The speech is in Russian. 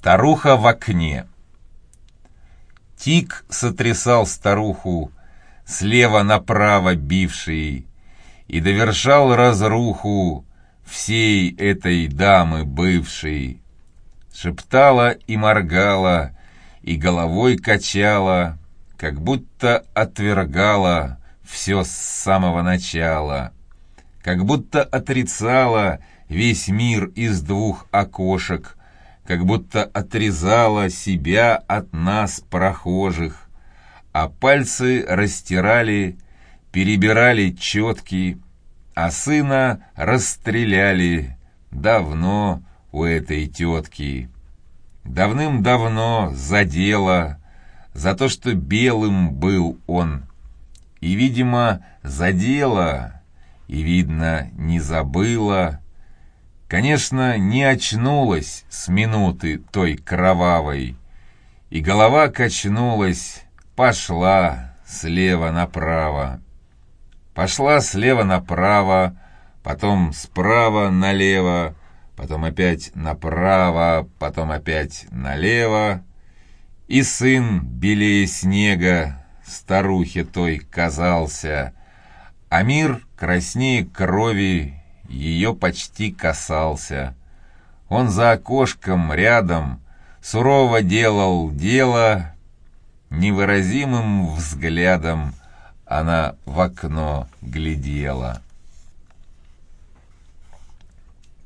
Старуха в окне. Тик сотрясал старуху, слева направо бивший, и довершал разруху всей этой дамы бывшей. Шептала и моргала, и головой качала, как будто отвергала все с самого начала, как будто отрицала весь мир из двух окошек, как будто отрезала себя от нас, прохожих, а пальцы растирали, перебирали четки, а сына расстреляли давно у этой тетки. Давным-давно за дело, за то, что белым был он, и, видимо, за дело, и, видно, не забыла, Конечно, не очнулась с минуты той кровавой, и голова качнулась, пошла слева направо. Пошла слева направо, потом справа налево, потом опять направо, потом опять налево, и сын белее снега старухе той казался, а мир краснее крови ее почти касался. Он за окошком рядом сурово делал дело, невыразимым взглядом она в окно глядела.